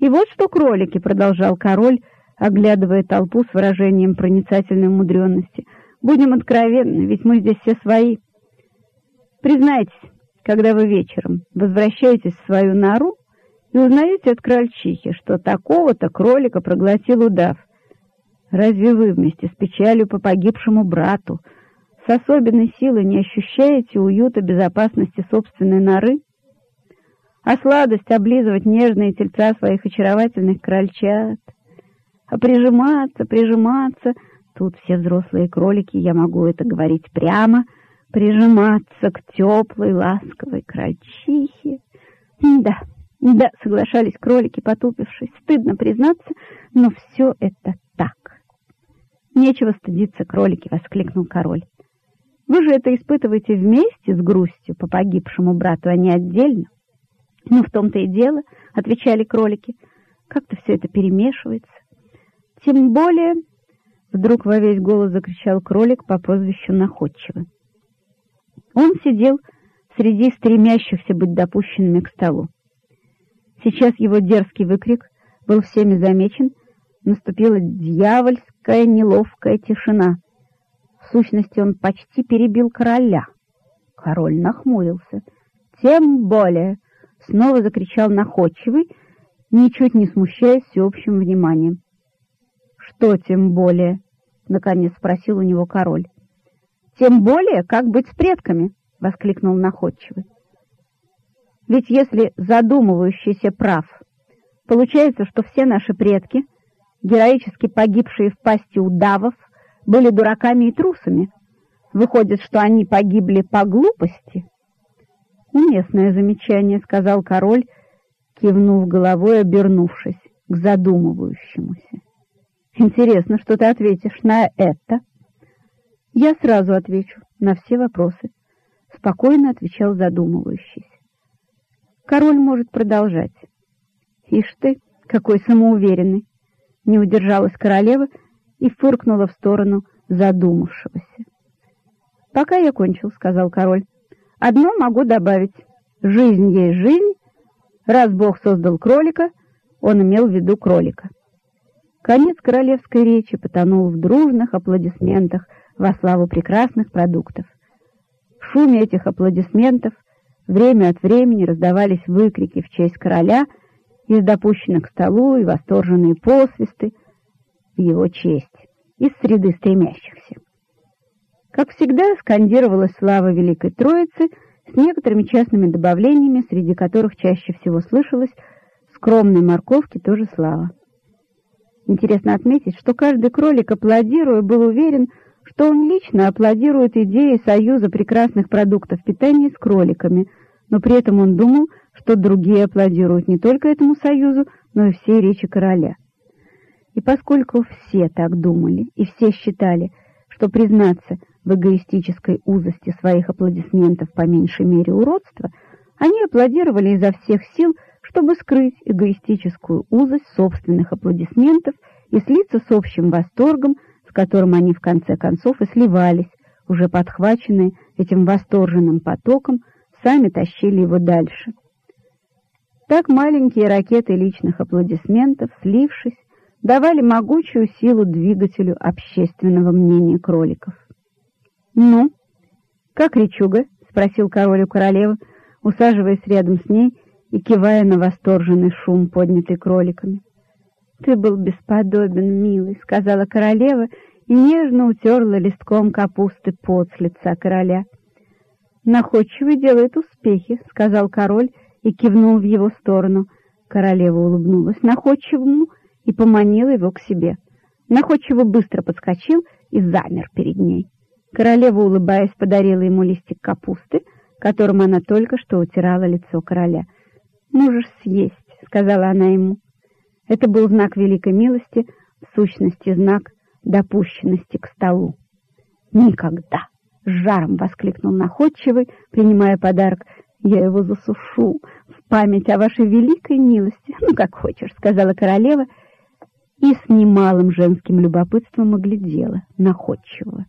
И вот что кролики, продолжал король, оглядывая толпу с выражением проницательной умудренности. Будем откровенны, ведь мы здесь все свои. Признайтесь, когда вы вечером возвращаетесь в свою нору и узнаете от крольчихи, что такого-то кролика проглотил удав. Разве вы вместе с печалью по погибшему брату с особенной силой не ощущаете уюта безопасности собственной норы? А сладость облизывать нежные тельца своих очаровательных крольчат? А прижиматься, прижиматься... Тут все взрослые кролики, я могу это говорить прямо, прижиматься к теплой, ласковой крольчихе. Да, да, соглашались кролики, потупившись. Стыдно признаться, но все это так. Нечего стыдиться, кролики, воскликнул король. Вы же это испытываете вместе с грустью по погибшему брату, а не отдельно. Ну, в том-то и дело, отвечали кролики. Как-то все это перемешивается. Тем более, вдруг во весь голос закричал кролик по прозвищу Находчивый. Он сидел среди стремящихся быть допущенными к столу. Сейчас его дерзкий выкрик был всеми замечен, наступила дьявольская неловкая тишина. В сущности, он почти перебил короля. Король нахмурился. «Тем более!» — снова закричал находчивый, ничуть не смущаясь всеобщим вниманием. «Что тем более?» — наконец спросил у него король. «Тем более, как быть с предками?» — воскликнул находчивый. «Ведь если задумывающийся прав, получается, что все наши предки, героически погибшие в пасти удавов, были дураками и трусами. Выходит, что они погибли по глупости?» «Уместное замечание», — сказал король, кивнув головой, обернувшись к задумывающемуся. Интересно, что ты ответишь на это? Я сразу отвечу на все вопросы, спокойно отвечал задумывающийся. Король может продолжать. Ишь ты, какой самоуверенный! Не удержалась королева и фыркнула в сторону задумавшегося. «Пока я кончил», — сказал король. «Одно могу добавить. Жизнь есть жизнь. Раз Бог создал кролика, он имел в виду кролика». Конец королевской речи потонул в дружных аплодисментах во славу прекрасных продуктов. В шуме этих аплодисментов время от времени раздавались выкрики в честь короля из допущенных к столу и восторженные посвисты в его честь из среды стремящихся. Как всегда, скандировалась слава Великой Троицы с некоторыми частными добавлениями, среди которых чаще всего слышалось «скромной морковки тоже слава». Интересно отметить, что каждый кролик, аплодируя, был уверен, что он лично аплодирует идее союза прекрасных продуктов питания с кроликами, но при этом он думал, что другие аплодируют не только этому союзу, но и всей речи короля. И поскольку все так думали, и все считали, что признаться в эгоистической узости своих аплодисментов по меньшей мере уродства, они аплодировали изо всех сил, чтобы скрыть эгоистическую узость собственных аплодисментов и слиться с общим восторгом, с которым они в конце концов и сливались, уже подхваченные этим восторженным потоком, сами тащили его дальше. Так маленькие ракеты личных аплодисментов, слившись, давали могучую силу двигателю общественного мнения кроликов. «Ну, как речуга?» — спросил король у королевы, усаживаясь рядом с ней и кивая на восторженный шум, поднятый кроликами. «Ты был бесподобен, милый», — сказала королева и нежно утерла листком капусты пот с лица короля. «Находчивый делает успехи», — сказал король и кивнул в его сторону. Королева улыбнулась находчивому и поманила его к себе. Находчиво быстро подскочил и замер перед ней. Королева, улыбаясь, подарила ему листик капусты, которым она только что утирала лицо короля — «Можешь съесть», — сказала она ему. Это был знак великой милости, в сущности знак допущенности к столу. «Никогда!» — с жаром воскликнул находчивый, принимая подарок. «Я его засушу в память о вашей великой милости. Ну, как хочешь», — сказала королева, и с немалым женским любопытством оглядела находчивого.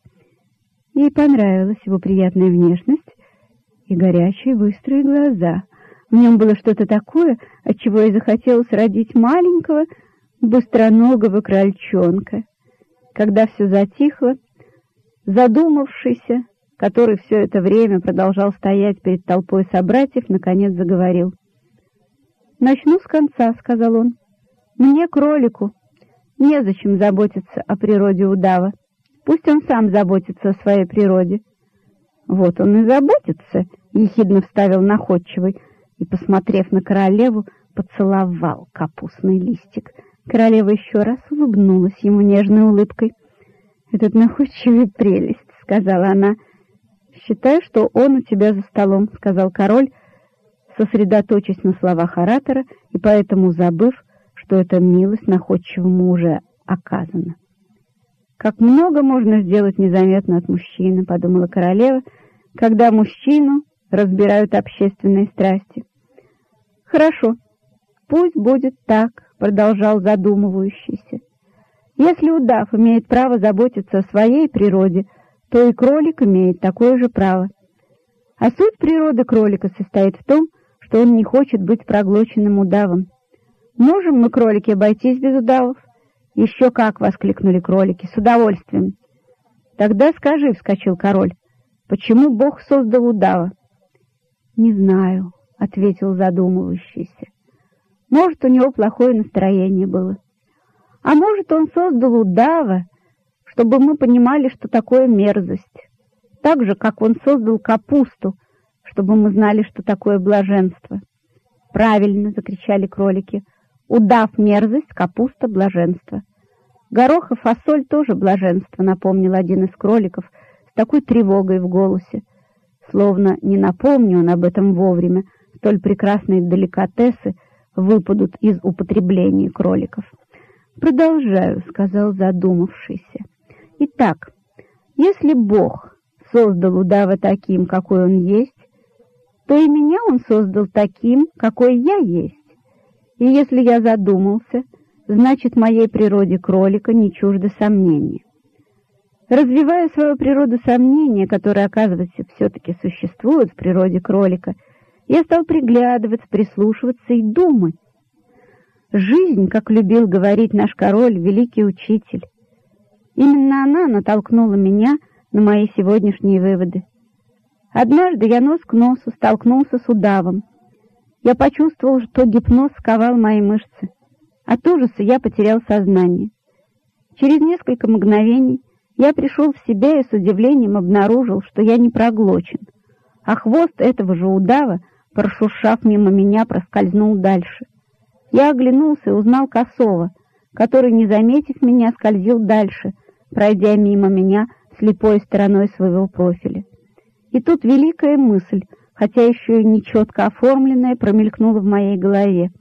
Ей понравилась его приятная внешность и горячие быстрые глаза — В нем было что-то такое, от чего и захотелось родить маленького, быстроногого крольчонка. Когда все затихло, задумавшийся, который все это время продолжал стоять перед толпой собратьев, наконец заговорил. «Начну с конца», — сказал он. «Мне, кролику, незачем заботиться о природе удава. Пусть он сам заботится о своей природе». «Вот он и заботится», — ехидно вставил находчивый, и, посмотрев на королеву, поцеловал капустный листик. Королева еще раз улыбнулась ему нежной улыбкой. «Этот находчивый прелесть», — сказала она. «Считай, что он у тебя за столом», — сказал король, сосредоточившись на словах оратора и поэтому забыв, что эта милость находчивому уже оказана. «Как много можно сделать незаметно от мужчины», — подумала королева, — «когда мужчину разбирают общественные страсти». «Хорошо, пусть будет так», — продолжал задумывающийся. «Если удав имеет право заботиться о своей природе, то и кролик имеет такое же право. А суть природы кролика состоит в том, что он не хочет быть проглоченным удавом. Можем мы, кролики, обойтись без удавов? Еще как, — воскликнули кролики, — с удовольствием. Тогда скажи, — вскочил король, — почему Бог создал удава? Не знаю, — ответил задумывающийся. Может, у него плохое настроение было. А может, он создал удава, чтобы мы понимали, что такое мерзость. Так же, как он создал капусту, чтобы мы знали, что такое блаженство. «Правильно!» — закричали кролики. «Удав мерзость, капуста — блаженство». «Горох и фасоль тоже блаженство», — напомнил один из кроликов с такой тревогой в голосе. Словно не напомню он об этом вовремя, столь прекрасные деликатесы выпадут из употребления кроликов. «Продолжаю», — сказал задумавшийся. «Итак, если Бог создал удава таким, какой он есть, то и меня он создал таким, какой я есть. И если я задумался, значит, моей природе кролика не чуждо сомнения. Развивая свою природу сомнения, которые, оказывается, все-таки существуют в природе кролика, я стал приглядываться, прислушиваться и думать. Жизнь, как любил говорить наш король, великий учитель. Именно она натолкнула меня на мои сегодняшние выводы. Однажды я нос к носу столкнулся с удавом. Я почувствовал, что гипноз сковал мои мышцы. От ужаса я потерял сознание. Через несколько мгновений я пришел в себя и с удивлением обнаружил, что я не проглочен, а хвост этого же удава, прошуршав мимо меня, проскользнул дальше. Я оглянулся и узнал Косова, который, не заметив меня, скользил дальше, пройдя мимо меня слепой стороной своего профиля. И тут великая мысль, хотя еще и нечетко оформленная, промелькнула в моей голове.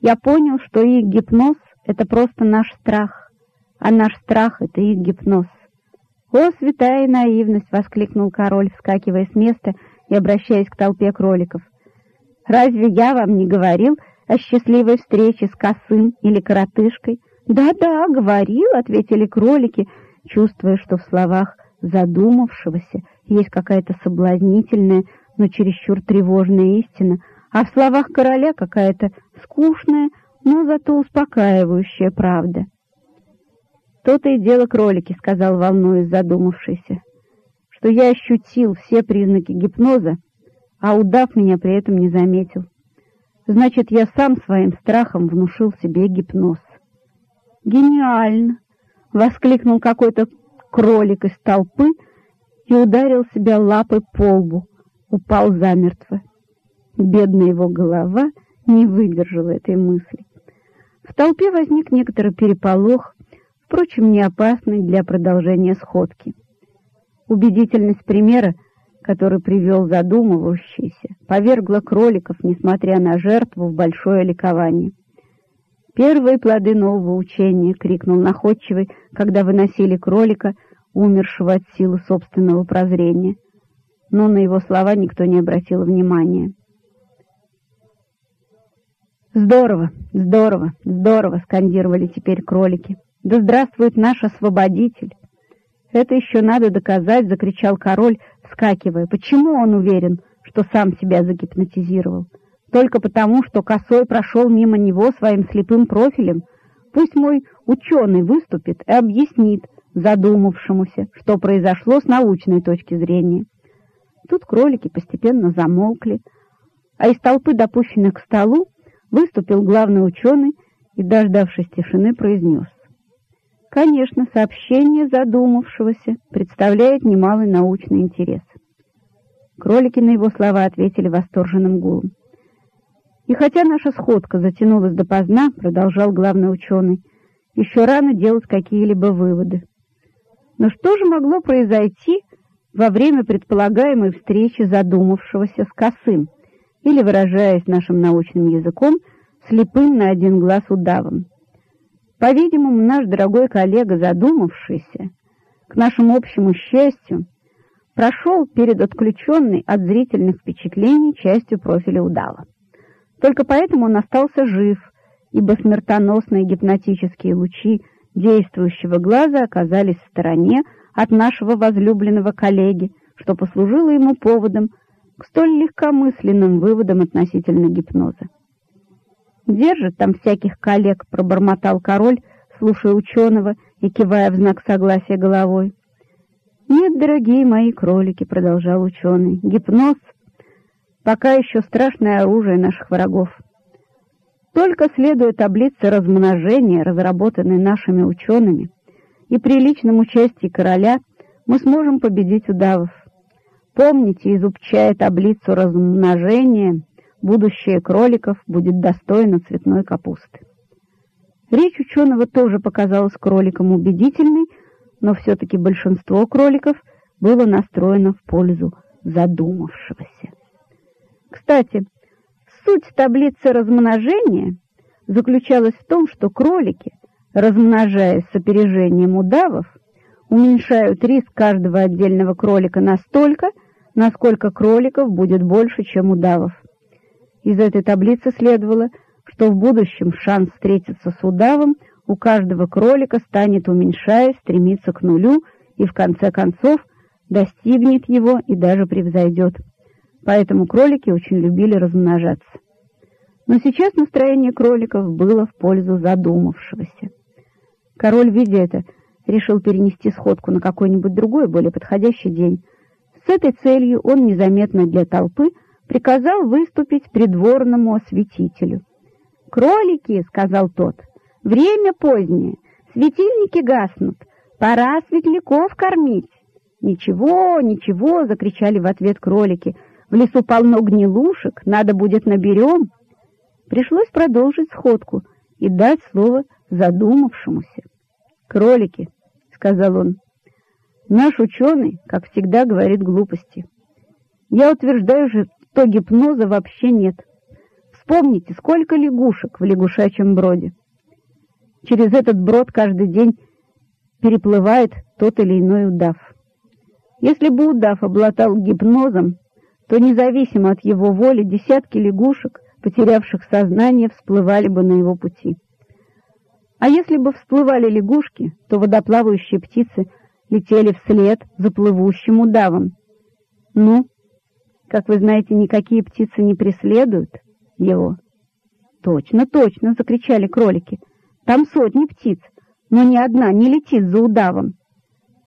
Я понял, что их гипноз — это просто наш страх, а наш страх — это их гипноз. «О, святая наивность!» — воскликнул король, вскакивая с места и обращаясь к толпе кроликов. «Разве я вам не говорил о счастливой встрече с косым или коротышкой?» «Да-да, говорил», — ответили кролики, чувствуя, что в словах задумавшегося есть какая-то соблазнительная, но чересчур тревожная истина, а в словах короля какая-то скучная, но зато успокаивающая правда. «То-то и дело кролики», — сказал волнуясь задумавшийся, «что я ощутил все признаки гипноза, а удав меня при этом не заметил. Значит, я сам своим страхом внушил себе гипноз». «Гениально!» — воскликнул какой-то кролик из толпы, и ударил себя лапой по лбу, упал замертво. Бедная его голова не выдержала этой мысли. В толпе возник некоторый переполох, впрочем, не опасный для продолжения сходки. Убедительность примера, который привел задумывающийся, повергла кроликов, несмотря на жертву, в большое ликование. «Первые плоды нового учения!» — крикнул находчивый, когда выносили кролика — умершего от силы собственного прозрения, но на его слова никто не обратил внимания. «Здорово, здорово, здорово!» — скандировали теперь кролики. «Да здравствует наш освободитель!» «Это еще надо доказать!» — закричал король, вскакивая. «Почему он уверен, что сам себя загипнотизировал? только потому, что косой прошел мимо него своим слепым профилем. Пусть мой ученый выступит и объяснит задумавшемуся, что произошло с научной точки зрения. Тут кролики постепенно замолкли, а из толпы, допущенных к столу, выступил главный ученый и, дождавшись тишины, произнес. Конечно, сообщение задумавшегося представляет немалый научный интерес. Кролики на его слова ответили восторженным гулом. И хотя наша сходка затянулась допоздна, продолжал главный ученый, еще рано делать какие-либо выводы. Но что же могло произойти во время предполагаемой встречи задумавшегося с косым, или, выражаясь нашим научным языком, слепым на один глаз удавом? По-видимому, наш дорогой коллега, задумавшийся, к нашему общему счастью, прошел перед отключенной от зрительных впечатлений частью профиля удава. Только поэтому он остался жив, ибо смертоносные гипнотические лучи действующего глаза оказались в стороне от нашего возлюбленного коллеги, что послужило ему поводом к столь легкомысленным выводам относительно гипноза. «Держит там всяких коллег», — пробормотал король, слушая ученого и кивая в знак согласия головой. «Нет, дорогие мои кролики», — продолжал ученый, — «гипноз пока еще страшное оружие наших врагов. Только следуя таблице размножения, разработанной нашими учеными, и при личном участии короля, мы сможем победить удавов. Помните, изучая таблицу размножения, будущее кроликов будет достойно цветной капусты. Речь ученого тоже показалась кроликам убедительной, но все-таки большинство кроликов было настроено в пользу задумавшегося. Кстати, суть таблицы размножения заключалась в том, что кролики, размножаясь с опережением удавов, уменьшают риск каждого отдельного кролика настолько, насколько кроликов будет больше, чем удавов. Из этой таблицы следовало, что в будущем шанс встретиться с удавом у каждого кролика станет, уменьшаясь, стремиться к нулю и в конце концов достигнет его и даже превзойдет поэтому кролики очень любили размножаться. Но сейчас настроение кроликов было в пользу задумавшегося. Король, видя это, решил перенести сходку на какой-нибудь другой, более подходящий день. С этой целью он незаметно для толпы приказал выступить придворному осветителю. «Кролики!» — сказал тот. «Время позднее, светильники гаснут, пора светляков кормить!» «Ничего, ничего!» — закричали в ответ кролики — в лесу полно гнилушек, надо будет наберем. Пришлось продолжить сходку и дать слово задумавшемуся. «Кролики», — сказал он, — «наш ученый, как всегда, говорит глупости. Я утверждаю же, что гипноза вообще нет. Вспомните, сколько лягушек в лягушачьем броде. Через этот брод каждый день переплывает тот или иной удав. Если бы удав обладал гипнозом, то независимо от его воли десятки лягушек, потерявших сознание, всплывали бы на его пути. А если бы всплывали лягушки, то водоплавающие птицы летели вслед за плывущим удавом. Ну, как вы знаете, никакие птицы не преследуют его. Точно, точно, закричали кролики. Там сотни птиц, но ни одна не летит за удавом.